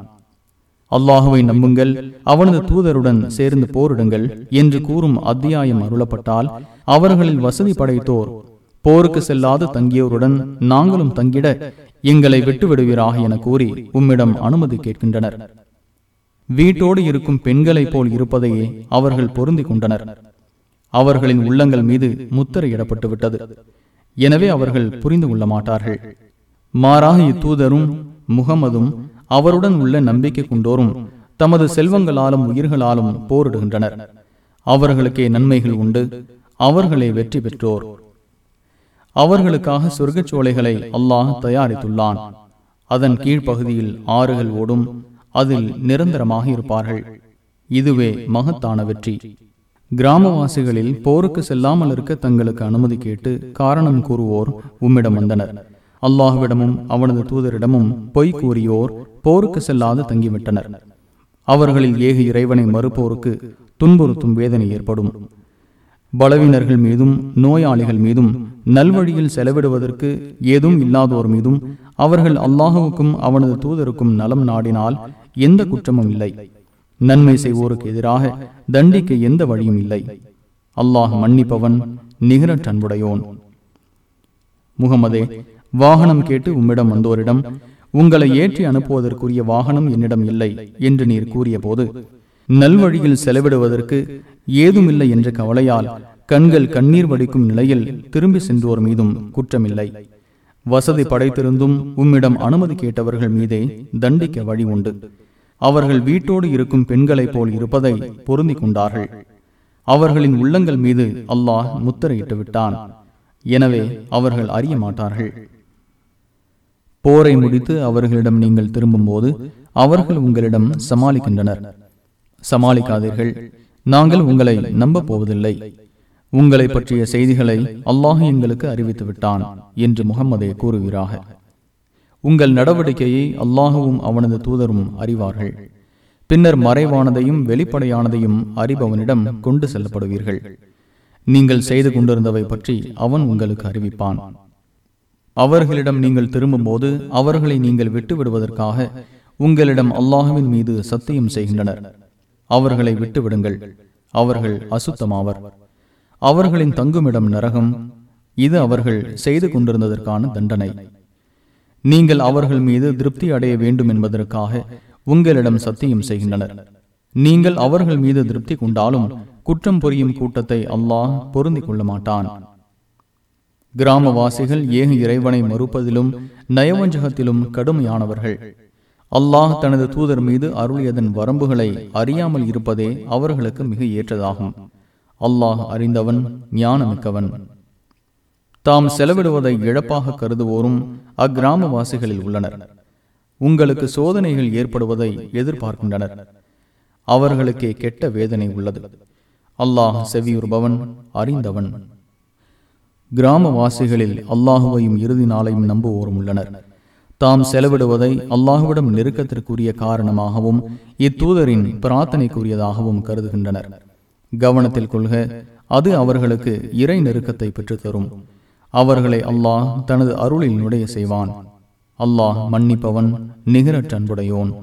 அல்லாஹுவை நம்புங்கள் அவனது தூதருடன் சேர்ந்து போரிடுங்கள் என்று கூறும் அத்தியாயம் அருளப்பட்டால் அவர்களில் வசதி படைத்தோர் போருக்கு செல்லாது தங்கியோருடன் நாங்களும் தங்கிட எங்களை விட்டுவிடுவீராக என கூறி உம்மிடம் அனுமதி கேட்கின்றனர். வீட்டோடு இருக்கும் பெண்களைப் போல் இருப்பதையே அவர்கள் பொருந்தி கொண்டனர். அவர்களின் உள்ளங்கள் மீது முத்திரையிடப்பட்டு விட்டது. எனவே அவர்கள் புரிந்து கொள்ள மாட்டார்கள். மாறாக இத்தூதரும் முகமதும் அவருடன் உள்ள நம்பிக்கை கொண்டோரும் தமது செல்வங்களாலும் உயிர்களாலும் போரிடுகின்றனர். அவர்களுக்கே நன்மைகள் உண்டு. அவர்களை வெற்றி பெற்றோர். அவர்களுக்காக சொர்க்கச்சோலைகளை அல்லாஹ் தயாரித்துள்ளான். அதன் கீழ்ப்பகுதியில் ஆறுகள் ஓடும். அதில் நிரந்தரமாக இருப்பார்கள். இதுவே மகத்தான வெற்றி. கிராமவாசிகளில் போருக்கு செல்லாமல் இருக்க தங்களுக்கு அனுமதி கேட்டு காரணம் கூறுவோர் உம்மிடம் வந்தனர். அல்லாஹுவிடமும் அவனது தூதரிடமும் பொய் கூறியோர் போருக்கு செல்லாது தங்கிவிட்டனர். அவர்களில் ஏக இறைவனை மறுப்போருக்கு துன்புறுத்தும் வேதனை ஏற்படும். பலவீனர்கள் மீதும் நோயாளிகள் மீதும் நல்வழியில் செலவிடுவதற்கு ஏதும் இல்லாதோர் மீதும் அவர்கள் அல்லாஹுவுக்கும் அவனது தூதருக்கும் நலம் நாடினால் எந்த குற்றமும் இல்லை. நன்மை செய்வோருக்கு எதிராக தண்டிக்க எந்த வழியும் இல்லை. அல்லாஹ் மன்னிப்பவன் நிகரச் அன்புடையோன். முகமதே வாகனம் கேட்டு உம்மிடம் வந்தோரிடம் உங்களை ஏற்றி அனுப்புவதற்குரிய வாகனம் என்னிடம் இல்லை என்று நீர் கூறிய போது நல்வழியில் செலவிடுவதற்கு ஏதுமில்லை என்ற கவலையால் கண்கள் கண்ணீர் வடிக்கும் நிலையில் திரும்பி சென்றோர் மீதும் குற்றமில்லை. வசதி படைத்திருந்தும் உம்மிடம் அனுமதி கேட்டவர்கள் மீதே தண்டிக்க வழி உண்டு. அவர்கள் வீட்டோடு இருக்கும் பெண்களைப் போல் இருப்பதை பொருந்திக் கொண்டார்கள். அவர்களின் உள்ளங்கள் மீது அல்லாஹ் முத்திரையிட்டு விட்டான். எனவே அவர்கள் அறிய மாட்டார்கள். போரை முடித்து அவர்களிடம் நீங்கள் திரும்பும்போது அவர்கள் உங்களிடம் சமாளிக்கின்றனர். சமாளிக்காதீர்கள். நாங்கள் உங்களை நம்ப போவதில்லை உங்களை பற்றிய செய்திகளை அல்லாஹ் எங்களுக்கு அறிவித்து விட்டான் என்று முகம்மதே கூறுகிறாக உங்கள் நடவடிக்கையை அல்லாஹுவும் அவனது தூதரும் அறிவார்கள். பின்னர் மறைவானதையும் வெளிப்படையானதையும் அறிபவனிடம் கொண்டு செல்லப்படுவீர்கள். நீங்கள் செய்து கொண்டிருந்தவை பற்றி அவன் உங்களுக்கு அறிவிப்பான். அவர்களிடம் நீங்கள் திரும்பும்போது அவர்களை நீங்கள் விட்டு விடுவதற்காக உங்களிடம் அல்லாஹுவின் மீது சத்தியம் செய்கின்றனர். அவர்களை விட்டுவிடுங்கள். அவர்கள் அசுத்தமாவர். அவர்களின் தங்குமிடம் நரகம். இது அவர்கள் செய்து கொண்டிருந்ததற்கான தண்டனை. நீங்கள் அவர்கள் மீது திருப்தி அடைய வேண்டும் என்பதற்காக உங்களிடம் சத்தியம் செய்கின்றனர். நீங்கள் அவர்கள் மீது திருப்தி கொண்டாலும் குற்றம் புரியும் கூட்டத்தை அல்லாஹ் பொருந்திக் கொள்ள மாட்டான். கிராமவாசிகள் ஏக இறைவனை மறுப்பதிலும் நயவஞ்சகத்திலும் கடுமையானவர்கள். அல்லாஹ் தனது தூதர் மீது அருளியதன் வரம்புகளை அறியாமல் இருப்பதே அவர்களுக்கு மிக ஏற்றதாகும். அல்லாஹ் அறிந்தவன் ஞானமிக்கவன். தாம் செலவிடுவதை இழப்பாக கருதுவோரும் அக்கிராமவாசிகளில் உள்ளனர். உங்களுக்கு சோதனைகள் ஏற்படுவதை எதிர்பார்க்கின்றனர். அவர்களுக்கே கெட்ட வேதனை உள்ளது. அல்லாஹ் செவியுறுபவன் அறிந்தவன். கிராமவாசிகளில் அல்லாஹுவையும் இறுதி நாளையும் நம்புவோரும் உள்ளனர். தாம் செலவிடுவதை அல்லாஹுவிடம் நெருக்கத்திற்குரிய காரணமாகவும் இத்தூதரின் பிரார்த்தனைக்குரியதாகவும் கருதுகின்றனர். கவனத்தில் கொள்க. அது அவர்களுக்கு இறை நெருக்கத்தை பெற்றுத்தரும். அவர்களை அல்லாஹ் தனது அருளில் நுடைய செய்வான். அல்லாஹ் மன்னிப்பவன் நிகரற்ற அன்புடையோன்.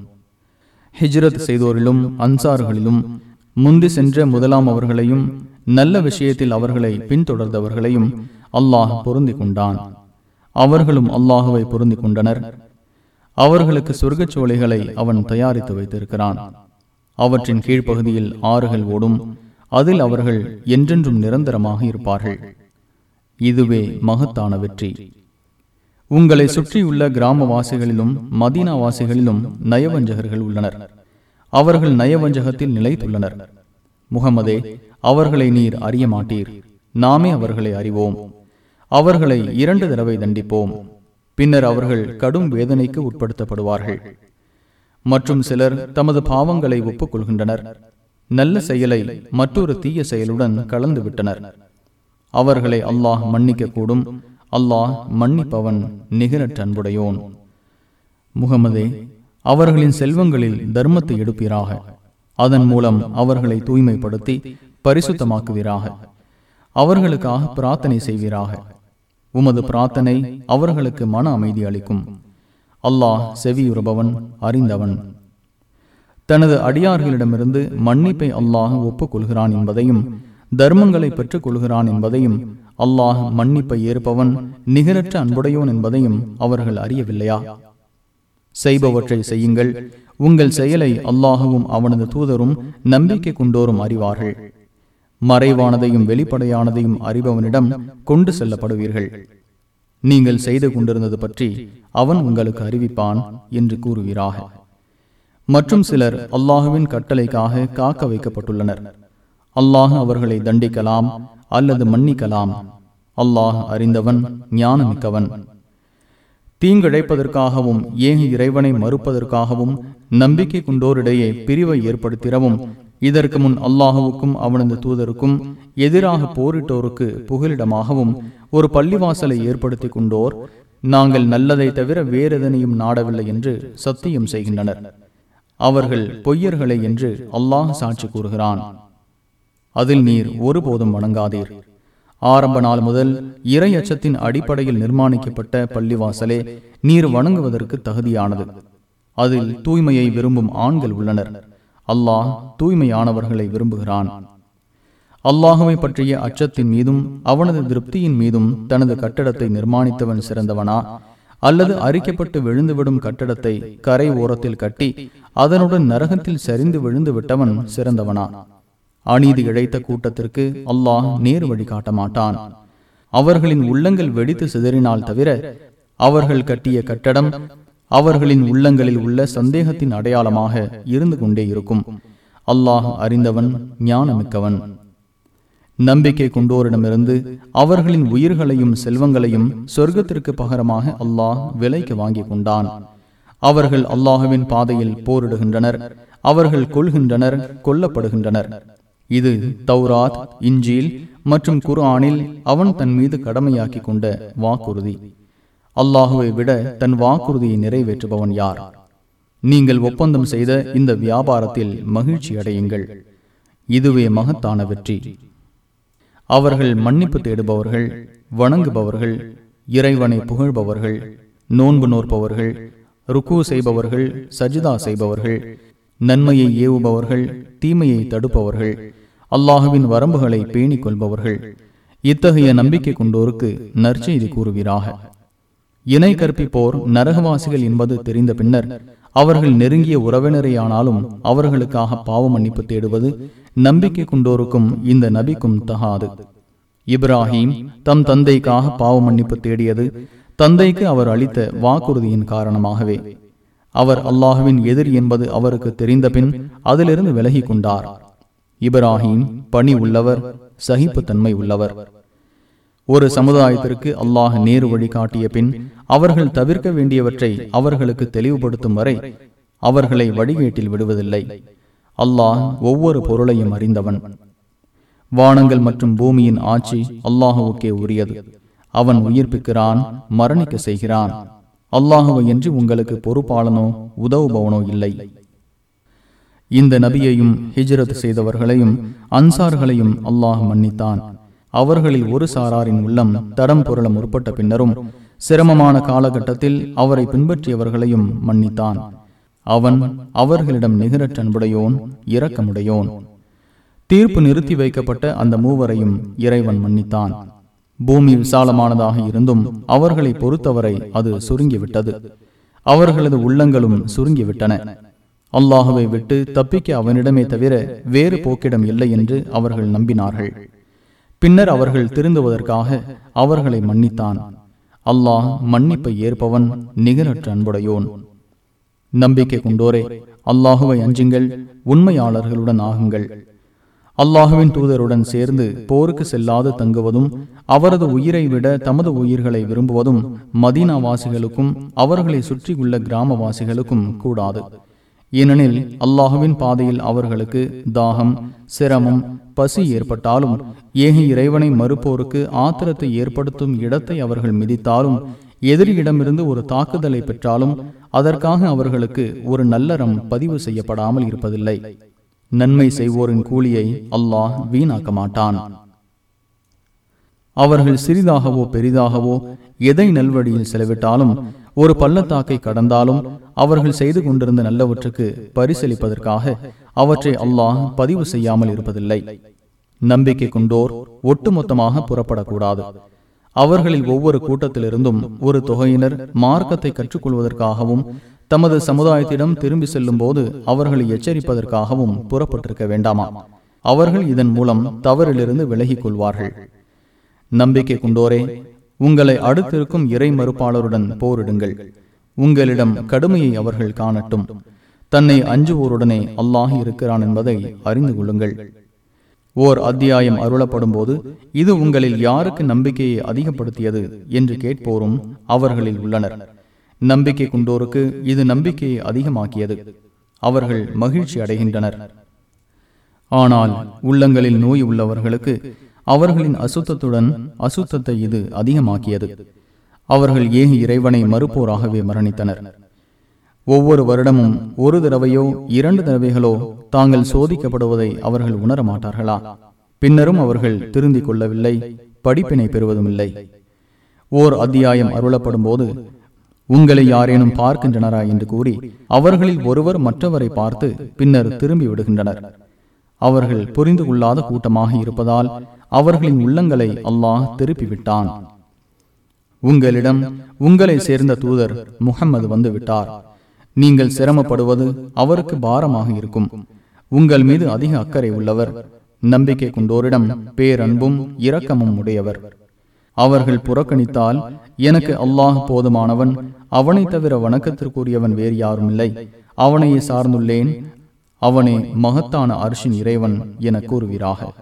ஹிஜ்ரத் செய்தோரிலும் அன்சார்களிலும் முந்தி சென்ற முதலாம் அவர்களையும் நல்ல விஷயத்தில் அவர்களை பின்தொடர்ந்தவர்களையும் அல்லாஹ் பொருந்தி கொண்டான். அவர்களும் அல்லாஹுவை பொருந்தி கொண்டனர். அவர்களுக்கு சொர்க்கச் சோலைகளை அவன் தயாரித்து வைத்திருக்கிறான். அவற்றின் கீழ்ப்பகுதியில் ஆறுகள் ஓடும். அதில் அவர்கள் என்றென்றும் நிரந்தரமாக இருப்பார்கள். இதுவே மகத்தான வெற்றி. உங்களை சுற்றியுள்ள கிராமவாசிகளிலும் மதீனாவாசிகளிலும் நயவஞ்சகர்கள் உள்ளனர். அவர்கள் நயவஞ்சகத்தில் நிலைத்துள்ளனர். முகமதே அவர்களை நீர் அறிய மாட்டீர் நாமே அவர்களை அறிவோம். அவர்களை இரண்டு தடவை தண்டிப்போம். பின்னர் அவர்கள் கடும் வேதனைக்கு உட்படுத்தப்படுவார்கள். மற்றும் சிலர் தமது பாவங்களை ஒப்புக்கொள்கின்றனர். நல்ல செயலை மற்றொரு தீய செயலுடன் கலந்து விட்டனர் அவர்களை அல்லாஹ் மன்னிக்க கூடும் அல்லாஹ் மன்னிப்பவன் நிகரற்ற அன்புடையோன். முகமதே அவர்களின் செல்வங்களில் தர்மத்தை எடுப்பீராக. அதன் மூலம் அவர்களை தூய்மைப்படுத்தி பரிசுத்தமாக்குவீராக. அவர்களுக்காக பிரார்த்தனை செய்வீராக. உமது பிரார்த்தனை அவர்களுக்கு மன அமைதி அளிக்கும். அல்லாஹ் செவியுறுபவன் அறிந்தவன். தனது அடியார்களிடமிருந்து மன்னிப்பை அல்லாஹ் ஒப்புக்கொள்கிறான் என்பதையும் தர்மங்களை பெற்றுக் கொள்கிறான் என்பதையும் அல்லாஹ் மன்னிப்பை ஏற்பவன் நிகரற்ற அன்புடையோன் என்பதையும் அவர்கள் அறியவில்லையா? செய்பவற்றை செய்யுங்கள். உங்கள் செயலை அல்லாஹுவும் அவனது தூதரும் நம்பிக்கை கொண்டோரும் அறிவார்கள். மறைவானதையும் வெளிப்படையானதையும் அறிபவனிடம் கொண்டு செல்லப்படுவீர்கள். நீங்கள் செய்து கொண்டிருந்தது பற்றி அவன் உங்களுக்கு அறிவிப்பான் என்று கூறுவீராக. மற்றும் சிலர் அல்லாஹுவின் கட்டளைக்காக காக்க வைக்கப்பட்டுள்ளனர். அல்லாஹ் அவர்களை தண்டிக்கலாம் அல்லது மன்னிக்கலாம். அல்லாஹ் அறிந்தவன் ஞானமிக்கவன். தீங்கிழைப்பதற்காகவும் ஏன் இறைவனை மறுப்பதற்காகவும் நம்பிக்கை கொண்டோரிடையே பிரிவை ஏற்படுத்திடவும் இதற்கு முன் அல்லாஹுவுக்கும் அவனது தூதருக்கும் எதிராக போரிட்டோருக்கு புகலிடமாகவும் ஒரு பள்ளிவாசலை ஏற்படுத்தி கொண்டோர் நாங்கள் நல்லதை தவிர வேறெதனையும் நாடவில்லை என்று சத்தியம் செய்கின்றனர். அவர்கள் பொய்யர்களை என்று அல்லாஹ் சாட்சி கூறுகிறான். அதில் நீர் ஒருபோதும் வணங்காதீர். ஆரம்ப நாள் முதல் இறை அச்சத்தின் அடிப்படையில் நிர்மாணிக்கப்பட்ட பள்ளிவாசலே நீர் வணங்குவதற்கு தகுதியானது. அதில் தூய்மையை விரும்பும் ஆண்கள் உள்ளனர். அல்லாஹ் தூய்மையானவர்களை விரும்புகிறான். அல்லாஹுவை பற்றிய அச்சத்தின் மீதும் அவனது திருப்தியின் மீதும் தனது கட்டடத்தை நிர்மாணித்தவன் சிறந்தவனா? அல்லது அரிக்கப்பட்டு விழுந்துவிடும் கட்டடத்தை கரை ஓரத்தில் கட்டி அதனுடன் நரகத்தில் சரிந்து விழுந்து விட்டவன் சிறந்தவனா. அநீதி இழைத்த கூட்டத்திற்கு அல்லாஹ் நேர் வழி காட்ட மாட்டான் அவர்களின் உள்ளங்கள் வெடித்து சிதறினால் தவிர அவர்கள் கட்டிய கட்டடம் அவர்களின் உள்ளங்களில் உள்ள சந்தேகத்தின் அடையாளமாக இருந்து கொண்டே இருக்கும். அல்லாஹ் அறிந்தவன் ஞானமிக்கவன். நம்பிக்கை கொண்டோரிடமிருந்து அவர்களின் உயிர்களையும் செல்வங்களையும் சொர்க்கத்திற்கு பகரமாக அல்லாஹ் விலைக்கு வாங்கிக் கொண்டான். அவர்கள் அல்லாஹுவின் பாதையில் போரிடுகின்றனர். அவர்கள் கொள்கின்றனர் கொல்லப்படுகின்றனர். இது தௌராத் இஞ்சில் மற்றும் குர்ஆனில் அவன் தன் மீது கடமையாக்கி கொண்ட வாக்குறுதி. அல்லாஹுவை விட தன் வாக்குறுதியை நிறைவேற்றுபவன் யார்? நீங்கள் ஒப்பந்தம் செய்த இந்த வியாபாரத்தில் மகிழ்ச்சி அடையுங்கள். இதுவே மகத்தான வெற்றி. அவர்கள் மன்னிப்பு தேடுபவர்கள் வணங்குபவர்கள் இறைவனை புகழ்பவர்கள் நோன்பு நோற்பவர்கள் ருக்கு செய்பவர்கள் சஜிதா செய்பவர்கள் நன்மையை ஏவுபவர்கள் தீமையை தடுப்பவர்கள் அல்லாஹுவின் வரம்புகளை பேணிக் கொள்பவர்கள் இத்தகைய நம்பிக்கை கொண்டோருக்கு நற்செய்தி கூறுவீராக. இணை கற்பிப்போர் நரகவாசிகள் என்பது தெரிந்த பின்னர் அவர்கள் நெருங்கிய உறவினரையானாலும் அவர்களுக்காக பாவ மன்னிப்பு தேடுவது நம்பிக்கை கொண்டோருக்கும் இந்த நபிக்கும் தகாது. இப்ராஹிம் தம் தந்தைக்காக பாவ மன்னிப்பு தேடியது தந்தைக்கு அவர் அளித்த வாக்குறுதியின் காரணமாகவே அவர் அல்லாஹுவின் எதிரி என்பது அவருக்கு தெரிந்தபின் அதிலிருந்து விலகி கொண்டார் இப்ராஹிம் பணி உள்ளவர் சகிப்புத்தன்மை உள்ளவர். ஒரு சமுதாயத்திற்கு அல்லாஹ் நேரு வழி காட்டிய பின் அவர்கள் தவிர்க்க வேண்டியவற்றை அவர்களுக்கு தெளிவுபடுத்தும் வரை அவர்களை வழிகேட்டில் விடுவதில்லை. அல்லாஹ் ஒவ்வொரு பொருளையும் அறிந்தவன். வானங்கள் மற்றும் பூமியின் ஆட்சி அல்லாஹுவுக்கே உரியது. அவன் உயிர்ப்பிக்கிறான் மரணிக்க செய்கிறான். அல்லாஹுவை என்று உங்களுக்கு பொறுப்பாளனோ உதவுபவனோ இல்லை. இந்த நபியையும் ஹிஜ்ரத் செய்தவர்களையும் அன்சார்களையும் அல்லாஹ் மன்னித்தான். அவர்களில் ஒரு சாராரின் உள்ளம் தடம் புரள முற்பட்ட பின்னரும் சிரமமான காலகட்டத்தில் அவரை பின்பற்றியவர்களையும் மன்னித்தான். அவன் அவர்களிடம் நிகரற்ற அன்புடையோன் இரக்கமுடையோன். தீர்ப்பு நிறுத்தி வைக்கப்பட்ட அந்த மூவரையும் இறைவன் மன்னித்தான். பூமி விசாலமானதாக இருந்தும் அவர்களை பொறுத்தவரை அது சுருங்கிவிட்டது. அவர்களது உள்ளங்களும் சுருங்கிவிட்டன. அல்லாஹுவை விட்டு தப்பிக்க அவனிடமே தவிர வேறு போக்கிடம் இல்லை என்று அவர்கள் நம்பினார்கள். பின்னர் அவர்கள் திருந்துவதற்காக அவர்களை மன்னித்தான். அல்லாஹ் மன்னிப்பை ஏற்பவன் நிகரற்ற அன்புடையோன். நம்பிக்கை கொண்டோரே அல்லாஹுவை அஞ்சுங்கள் உண்மையாளர்களுடன் ஆகுங்கள். அல்லாஹுவின் தூதருடன் சேர்ந்து போருக்கு செல்லாது தங்குவதும் அவரது உயிரை விட தமது உயிர்களை விரும்புவதும் மதீனா வாசிகளுக்கும் அவர்களை சுற்றியுள்ள கிராமவாசிகளுக்கும் கூடாது. ஏனெனில் அல்லாஹுவின் பாதையில் அவர்களுக்கு தாகம் சிரமம் பசி ஏற்பட்டாலும் ஏக இறைவனை மறுப்போருக்கு ஆத்திரத்தை ஏற்படுத்தும் இடத்தை அவர்கள் மிதித்தாலும் எதிரியிடமிருந்து ஒரு தாக்குதலை பெற்றாலும் அதற்காக அவர்களுக்கு ஒரு நல்லறம் பதிவு செய்யப்படாமல் இருப்பதில்லை. நன்மை செய்வோரின் கூலியை அல்லாஹ் வீணாக்க மாட்டான் அவர்கள் சிறிதாகவோ பெரிதாகவோ எதை நல்வழியில் செலவிட்டாலும் ஒரு பள்ளத்தாக்கை கடந்தாலும் அவர்கள் செய்து கொண்டிருந்த நல்லவற்றுக்கு பரிசளிப்பதற்காக அவற்றை அல்லாஹ் பதிவு செய்யாமல் இருப்பதில்லை. நம்பிக்கை கொண்டோர் ஒட்டுமொத்தமாக புறப்படக்கூடாது. அவர்களில் ஒவ்வொரு கூட்டத்திலிருந்தும் ஒரு தொகையினர் மார்க்கத்தை கற்றுக்கொள்வதற்காகவும் தமது சமுதாயத்திடம் திரும்பி செல்லும் போது அவர்களை எச்சரிப்பதற்காகவும் புறப்பட்டிருக்க வேண்டாமா? அவர்கள் இதன் மூலம் தவறிலிருந்து விலகிக் கொள்வார்கள். நம்பிக்கை கொண்டோரே உங்களை அடுத்திருக்கும் இறை மறுப்பாளருடன் போரிடுங்கள். உங்களிடம் கடுமையை அவர்கள் காணட்டும். தன்னை அஞ்சுவோருடனே அல்லாஹ் இருக்கிறான் என்பதை அறிந்து கொள்ளுங்கள். ஓர் அத்தியாயம் அருளப்படும் போது இது உங்களில் யாருக்கு நம்பிக்கையை அதிகப்படுத்தியது என்று கேட்போரும் அவர்களில் உள்ளனர். நம்பிக்கை கொண்டோருக்கு இது நம்பிக்கையை அதிகமாக்கியது. அவர்கள் மகிழ்ச்சி அடைகின்றனர். ஆனால் உள்ளங்களில் நோய் உள்ளவர்களுக்கு அவர்களின் அசுத்தத்துடன் அசுத்தத்தை இது அதிகமாக்கியது. அவர்கள் ஏக இறைவனை மறுப்போராகவே மரணித்தனர்? ஒவ்வொரு வருடமும் ஒரு தடவையோ இரண்டு தடவைகளோ தாங்கள் சோதிக்கப்படுவதை அவர்கள் உணர மாட்டார்களா? பின்னரும் அவர்கள் திருந்திக் கொள்ளவில்லை படிப்பினை பெறுவதும் இல்லை ஓர் அத்தியாயம் அருளப்படும் போது உங்களை யாரேனும் பார்க்கின்றனரா என்று கூறி அவர்களில் ஒருவர் மற்றவரை பார்த்து பின்னர் திரும்பி விடுகின்றனர். அவர்கள் புரிந்து கொள்ளாத கூட்டமாக இருப்பதால் அவர்களின் உள்ளங்களை அல்லாஹ் திருப்பிவிட்டான். உங்களிடம் உங்களை சேர்ந்த தூதர் முகம்மது வந்து விட்டார் நீங்கள் சிரமப்படுவது அவருக்கு பாரமாக இருக்கும். உங்கள் மீது அதிக அக்கறை உள்ளவர் நம்பிக்கை கொண்டோரிடம் பேரன்பும் இரக்கமும் உடையவர். அவர்கள் புறக்கணித்தால் எனக்கு அல்லாஹ் போதுமானவன் அவனை தவிர வணக்கத்திற்குரியவன் வேறு யாரும் இல்லை அவனையே சார்ந்துள்ளேன். அவனே மகத்தான அரிசின் இறைவன் என கூறுவீராக.